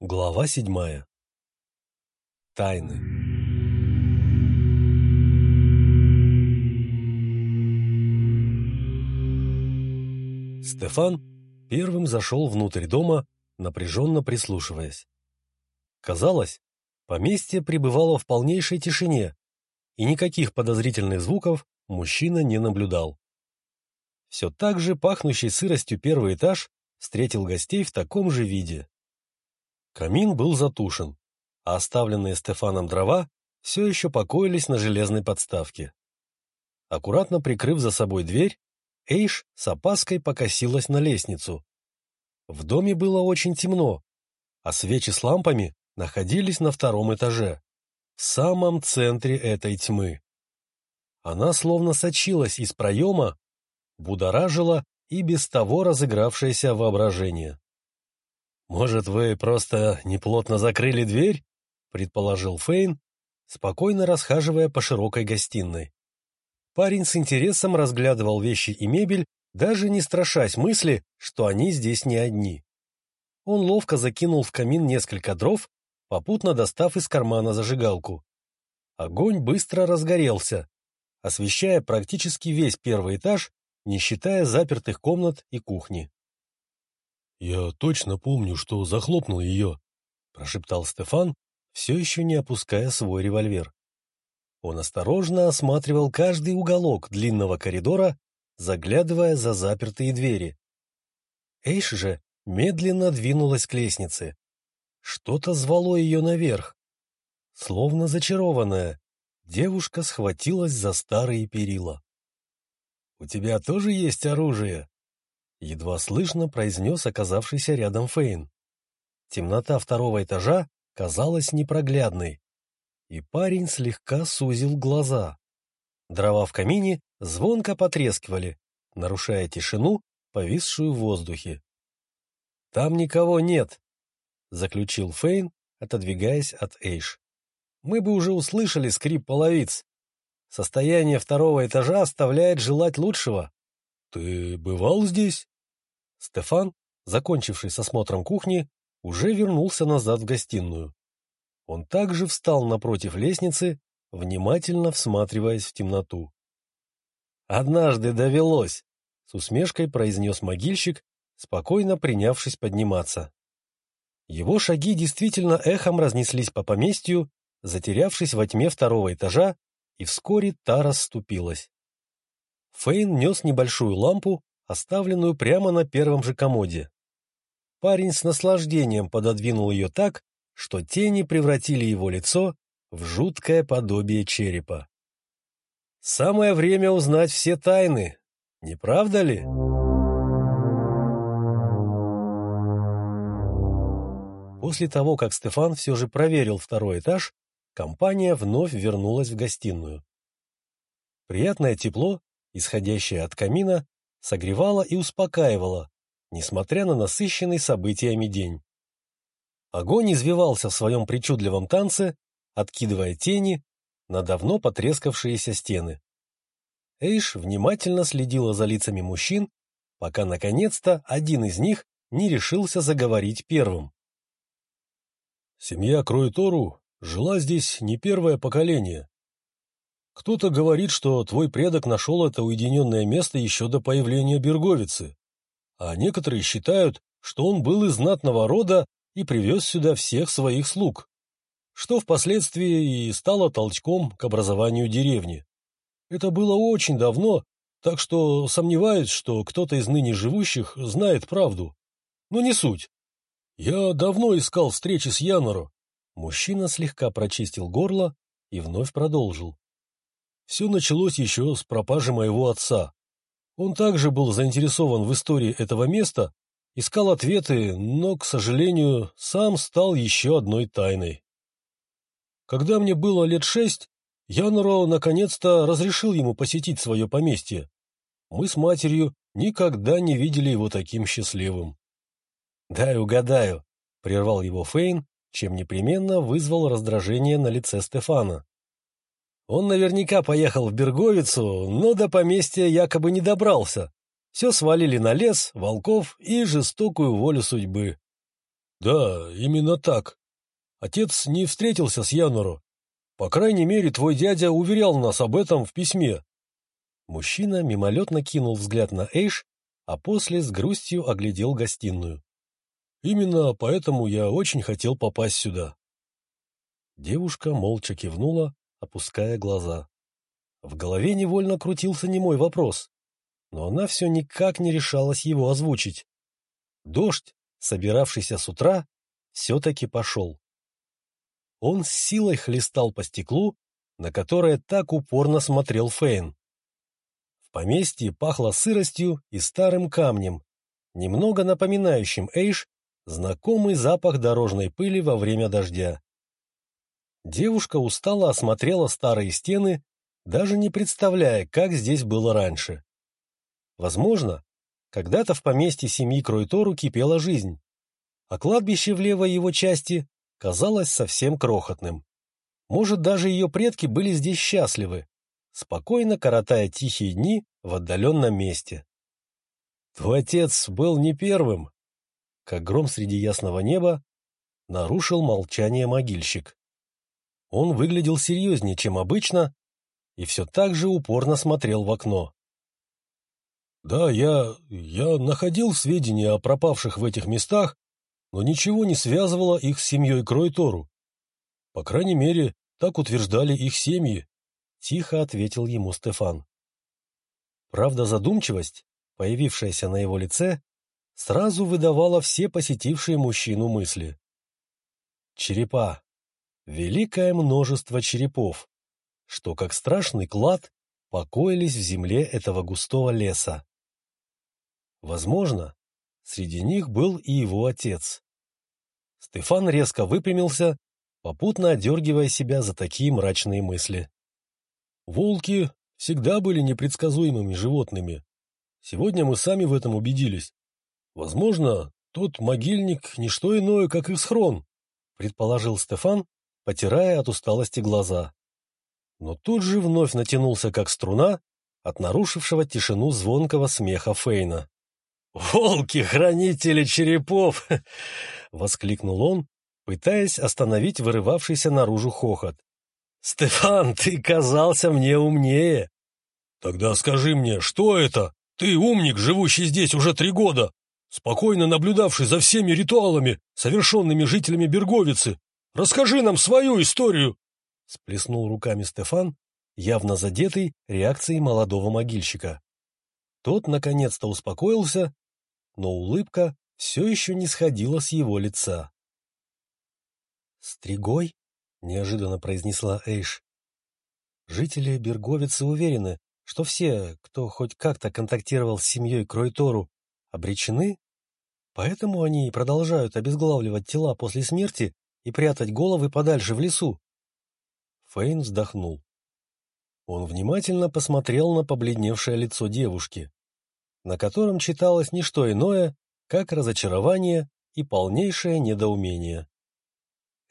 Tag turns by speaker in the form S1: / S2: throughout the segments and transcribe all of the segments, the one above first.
S1: Глава седьмая. Тайны. Стефан первым зашел внутрь дома, напряженно прислушиваясь. Казалось, поместье пребывало в полнейшей тишине, и никаких подозрительных звуков мужчина не наблюдал. Все так же пахнущий сыростью первый этаж встретил гостей в таком же виде. Камин был затушен, а оставленные Стефаном дрова все еще покоились на железной подставке. Аккуратно прикрыв за собой дверь, Эйш с опаской покосилась на лестницу. В доме было очень темно, а свечи с лампами находились на втором этаже, в самом центре этой тьмы. Она словно сочилась из проема, будоражила и без того разыгравшееся воображение. «Может, вы просто неплотно закрыли дверь?» — предположил Фейн, спокойно расхаживая по широкой гостиной. Парень с интересом разглядывал вещи и мебель, даже не страшась мысли, что они здесь не одни. Он ловко закинул в камин несколько дров, попутно достав из кармана зажигалку. Огонь быстро разгорелся, освещая практически весь первый этаж, не считая запертых комнат и кухни. «Я точно помню, что захлопнул ее», — прошептал Стефан, все еще не опуская свой револьвер. Он осторожно осматривал каждый уголок длинного коридора, заглядывая за запертые двери. Эйш же медленно двинулась к лестнице. Что-то звало ее наверх. Словно зачарованная, девушка схватилась за старые перила. — У тебя тоже есть оружие? Едва слышно произнес оказавшийся рядом Фейн. Темнота второго этажа казалась непроглядной, и парень слегка сузил глаза. Дрова в камине звонко потрескивали, нарушая тишину, повисшую в воздухе. «Там никого нет», — заключил Фейн, отодвигаясь от Эйш. «Мы бы уже услышали скрип половиц. Состояние второго этажа оставляет желать лучшего». «Ты бывал здесь?» Стефан, закончивший с осмотром кухни, уже вернулся назад в гостиную. Он также встал напротив лестницы, внимательно всматриваясь в темноту. «Однажды довелось!» — с усмешкой произнес могильщик, спокойно принявшись подниматься. Его шаги действительно эхом разнеслись по поместью, затерявшись во тьме второго этажа, и вскоре та расступилась. Фейн нес небольшую лампу, оставленную прямо на первом же комоде. Парень с наслаждением пододвинул ее так, что тени превратили его лицо в жуткое подобие черепа. Самое время узнать все тайны, не правда ли? После того, как Стефан все же проверил второй этаж, компания вновь вернулась в гостиную. Приятное тепло, исходящее от камина, согревала и успокаивала, несмотря на насыщенный событиями день. Огонь извивался в своем причудливом танце, откидывая тени на давно потрескавшиеся стены. Эйш внимательно следила за лицами мужчин, пока, наконец-то, один из них не решился заговорить первым. «Семья Кроитору жила здесь не первое поколение. Кто-то говорит, что твой предок нашел это уединенное место еще до появления Берговицы, а некоторые считают, что он был из знатного рода и привез сюда всех своих слуг, что впоследствии и стало толчком к образованию деревни. Это было очень давно, так что сомневаюсь, что кто-то из ныне живущих знает правду. Но не суть. Я давно искал встречи с Яноро. Мужчина слегка прочистил горло и вновь продолжил. Все началось еще с пропажи моего отца. Он также был заинтересован в истории этого места, искал ответы, но, к сожалению, сам стал еще одной тайной. Когда мне было лет шесть, Януро наконец-то разрешил ему посетить свое поместье. Мы с матерью никогда не видели его таким счастливым. «Дай угадаю», — прервал его Фейн, чем непременно вызвал раздражение на лице Стефана. Он наверняка поехал в Берговицу, но до поместья якобы не добрался. Все свалили на лес, волков и жестокую волю судьбы.
S2: Да, именно так. Отец не встретился с Янору. По крайней мере, твой дядя уверял нас об этом в письме.
S1: Мужчина мимолетно кинул взгляд на Эйш, а после с грустью оглядел гостиную.
S2: Именно поэтому я очень хотел попасть сюда.
S1: Девушка молча кивнула, опуская глаза. В голове невольно крутился немой вопрос, но она все никак не решалась его озвучить. Дождь, собиравшийся с утра, все-таки пошел. Он с силой хлестал по стеклу, на которое так упорно смотрел Фейн. В поместье пахло сыростью и старым камнем, немного напоминающим Эйш знакомый запах дорожной пыли во время дождя. Девушка устало осмотрела старые стены, даже не представляя, как здесь было раньше. Возможно, когда-то в поместье семьи Кройтору кипела жизнь, а кладбище в левой его части казалось совсем крохотным. Может, даже ее предки были здесь счастливы, спокойно коротая тихие дни в отдаленном месте. Твой отец был не первым, как гром среди ясного неба, нарушил молчание могильщик. Он выглядел серьезнее, чем обычно, и все так же упорно смотрел в окно.
S2: «Да, я... я находил сведения о пропавших в этих местах, но ничего не связывало их с семьей Кройтору. По крайней мере, так утверждали их семьи», —
S1: тихо ответил ему Стефан. Правда, задумчивость, появившаяся на его лице, сразу выдавала все посетившие мужчину мысли. Черепа. Великое множество черепов, что, как страшный клад, покоились в земле этого густого леса. Возможно, среди них был и его отец. Стефан резко выпрямился, попутно одергивая себя за такие мрачные мысли.
S2: Волки всегда были непредсказуемыми животными. Сегодня мы сами в этом убедились. Возможно, тот могильник — не что иное, как их схрон, предположил Стефан, потирая от усталости глаза. Но тут же вновь натянулся, как струна, от нарушившего тишину звонкого смеха Фейна. «Волки-хранители черепов!» — воскликнул он, пытаясь остановить вырывавшийся наружу хохот. «Стефан, ты казался мне умнее!» «Тогда скажи мне, что это? Ты умник, живущий здесь уже три года!» спокойно наблюдавший за всеми ритуалами, совершенными жителями Берговицы. Расскажи нам свою историю!»
S1: Сплеснул руками Стефан, явно задетый реакцией молодого могильщика. Тот наконец-то успокоился, но улыбка все еще не сходила с его лица. «Стригой?» — неожиданно произнесла Эйш. Жители Берговицы уверены, что все, кто хоть как-то контактировал с семьей Кройтору, обречены, поэтому они продолжают обезглавливать тела после смерти и прятать головы подальше в лесу. Фейн вздохнул. Он внимательно посмотрел на побледневшее лицо девушки, на котором читалось не что иное, как разочарование и полнейшее недоумение.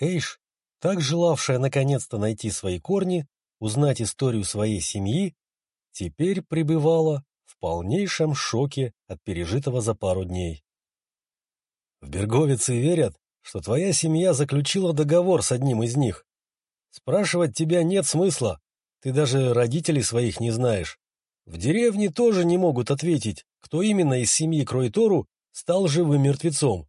S1: Эйш, так желавшая наконец-то найти свои корни, узнать историю своей семьи, теперь пребывала в полнейшем шоке от пережитого за пару дней. В Берговице верят, что твоя семья заключила договор с одним из них. Спрашивать тебя нет смысла, ты даже родителей своих не знаешь. В деревне тоже не могут ответить, кто именно из семьи Кройтору стал живым мертвецом.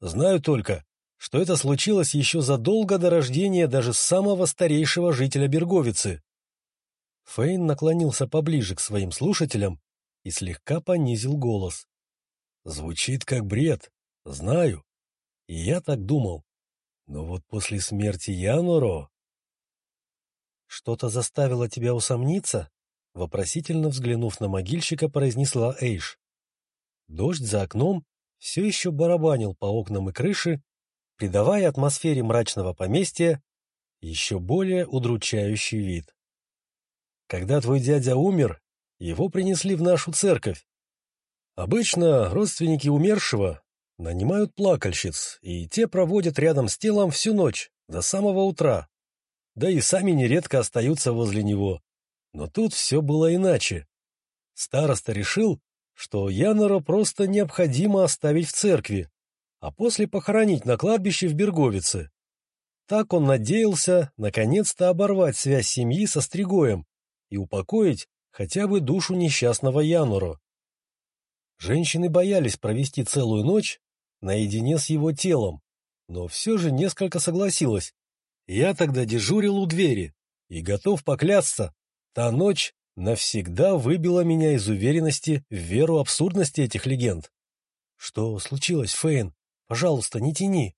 S1: Знаю только, что это случилось еще задолго до рождения даже самого старейшего жителя Берговицы. Фейн наклонился поближе к своим слушателям и слегка понизил голос. Звучит как бред, знаю. И я так думал. Но вот после смерти Януро... Что-то заставило тебя усомниться? Вопросительно взглянув на могильщика, произнесла Эйш. Дождь за окном все еще барабанил по окнам и крыше, придавая атмосфере мрачного поместья еще более удручающий вид. Когда твой дядя умер, его принесли в нашу церковь. Обычно родственники умершего нанимают плакальщиц, и те проводят рядом с телом всю ночь, до самого утра. Да и сами нередко остаются возле него. Но тут все было иначе. Староста решил, что Янора просто необходимо оставить в церкви, а после похоронить на кладбище в Берговице. Так он надеялся наконец-то оборвать связь семьи со Стригоем и упокоить хотя бы душу несчастного Януро. Женщины боялись провести целую ночь наедине с его телом, но все же несколько согласилась. Я тогда дежурил у двери и готов поклясться, та ночь навсегда выбила меня из уверенности в веру абсурдности этих легенд. Что случилось, Фейн? Пожалуйста, не тяни.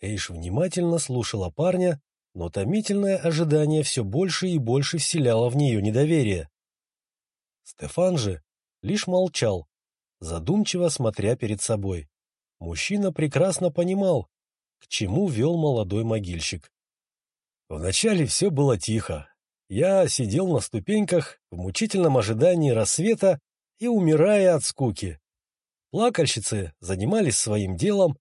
S1: Эйш внимательно слушала парня, но томительное ожидание все больше и больше вселяло в нее недоверие. Стефан же лишь молчал, задумчиво смотря перед собой. Мужчина прекрасно понимал, к чему вел молодой могильщик. Вначале все было тихо. Я сидел на ступеньках в мучительном ожидании рассвета и умирая от скуки. Плакальщицы занимались своим делом,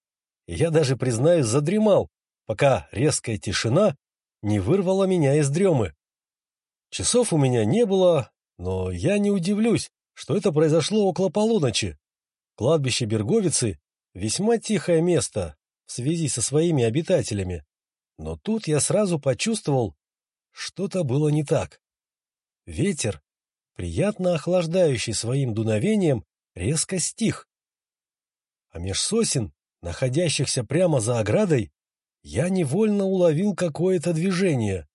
S1: и я даже, признаюсь, задремал, пока резкая тишина не вырвала меня из дремы. Часов у меня не было, но я не удивлюсь, что это произошло около полуночи. Кладбище Берговицы — весьма тихое место в связи со своими обитателями. Но тут я сразу почувствовал, что-то было не так. Ветер, приятно охлаждающий своим дуновением, резко стих. А меж сосен, находящихся прямо за оградой, я невольно уловил какое-то движение,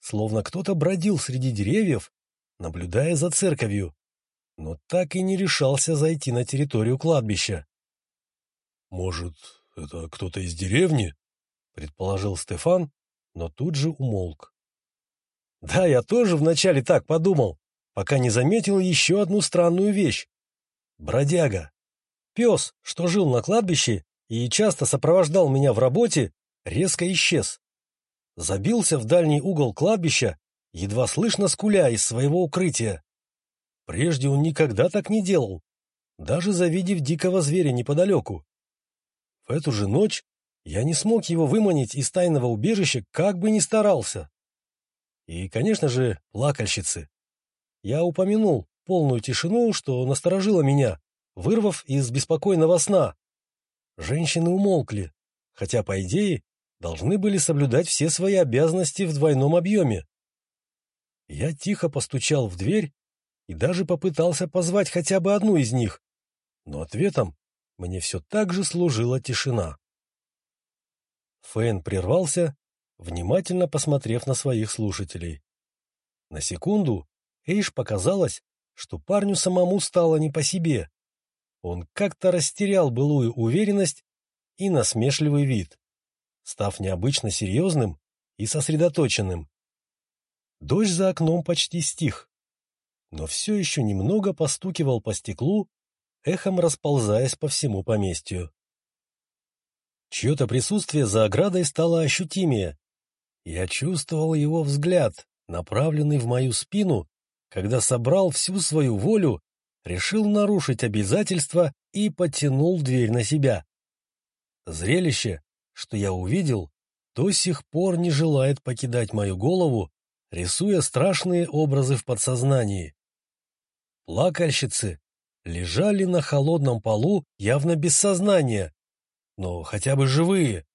S1: словно кто-то бродил среди деревьев наблюдая за церковью, но так и не решался зайти на территорию кладбища.
S2: «Может, это кто-то из деревни?» — предположил Стефан, но тут же умолк.
S1: «Да, я тоже вначале так подумал, пока не заметил еще одну странную вещь. Бродяга. Пес, что жил на кладбище и часто сопровождал меня в работе, резко исчез. Забился в дальний угол кладбища едва слышно скуля из своего укрытия. Прежде он никогда так не делал, даже завидев дикого зверя неподалеку. В эту же ночь я не смог его выманить из тайного убежища, как бы ни старался. И, конечно же, плакальщицы. Я упомянул полную тишину, что насторожило меня, вырвав из беспокойного сна. Женщины умолкли, хотя, по идее, должны были соблюдать все свои обязанности в двойном объеме. Я тихо постучал в дверь и даже попытался позвать хотя бы одну из них, но ответом мне все так же служила тишина. Фэн прервался, внимательно посмотрев на своих слушателей. На секунду Эйш показалось, что парню самому стало не по себе. Он как-то растерял былую уверенность и насмешливый вид, став необычно серьезным и сосредоточенным. Дождь за окном почти стих, но все еще немного постукивал по стеклу, эхом расползаясь по всему поместью. Чье-то присутствие за оградой стало ощутимее. Я чувствовал его взгляд, направленный в мою спину, когда собрал всю свою волю, решил нарушить обязательства и потянул дверь на себя. Зрелище, что я увидел, до сих пор не желает покидать мою голову рисуя страшные образы в подсознании. Плакальщицы лежали на холодном полу явно без сознания, но хотя бы живые.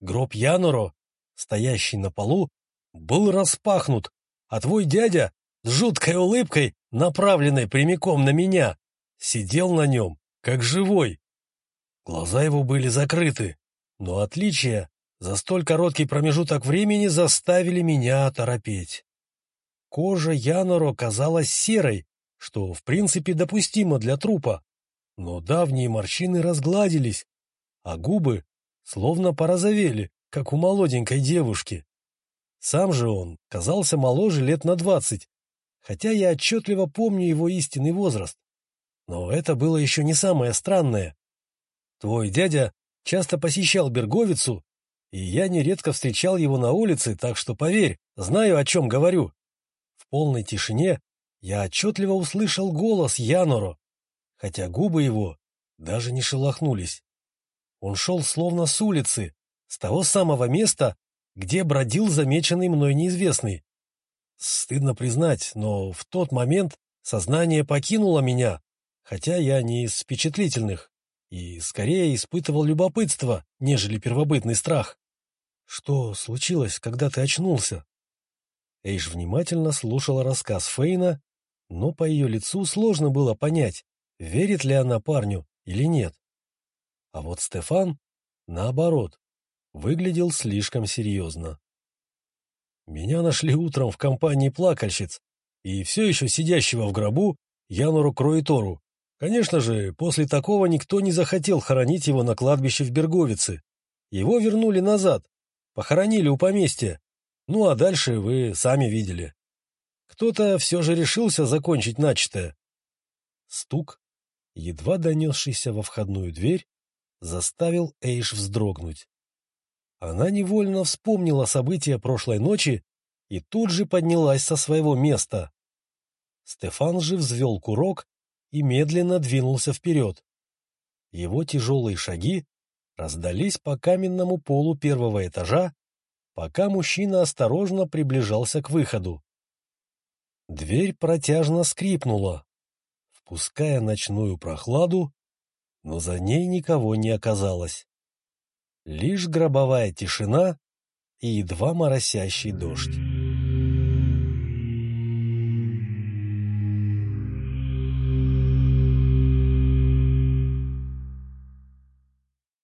S1: Гроб Яноро, стоящий на полу, был распахнут, а твой дядя с жуткой улыбкой, направленной прямиком на меня, сидел на нем, как живой. Глаза его были закрыты, но отличия за столь короткий промежуток времени заставили меня оторопеть. Кожа Яноро казалась серой, что в принципе допустимо для трупа, но давние морщины разгладились, а губы словно порозовели, как у молоденькой девушки. Сам же он казался моложе лет на двадцать, хотя я отчетливо помню его истинный возраст. Но это было еще не самое странное. Твой дядя часто посещал Берговицу и я нередко встречал его на улице, так что, поверь, знаю, о чем говорю. В полной тишине я отчетливо услышал голос Яноро, хотя губы его даже не шелохнулись. Он шел словно с улицы, с того самого места, где бродил замеченный мной неизвестный. Стыдно признать, но в тот момент сознание покинуло меня, хотя я не из впечатлительных. и скорее испытывал любопытство, нежели первобытный страх. Что случилось, когда ты очнулся? Эйш внимательно слушала рассказ Фейна, но по ее лицу сложно было понять, верит ли она парню или нет. А вот Стефан, наоборот, выглядел слишком серьезно. Меня нашли утром в компании плакальщиц, и все еще сидящего в гробу Януру Кроитору. Конечно же, после такого никто не захотел хоронить его на кладбище в Берговице. Его вернули назад, похоронили у поместья. Ну а дальше вы сами видели. Кто-то все же решился закончить начатое. Стук, едва донесшийся во входную дверь, заставил Эйш вздрогнуть. Она невольно вспомнила события прошлой ночи и тут же поднялась со своего места. Стефан же взвел курок и медленно двинулся вперед. Его тяжелые шаги раздались по каменному полу первого этажа, пока мужчина осторожно приближался к выходу. Дверь протяжно скрипнула, впуская ночную прохладу, но за ней никого не оказалось. Лишь гробовая тишина и едва моросящий дождь.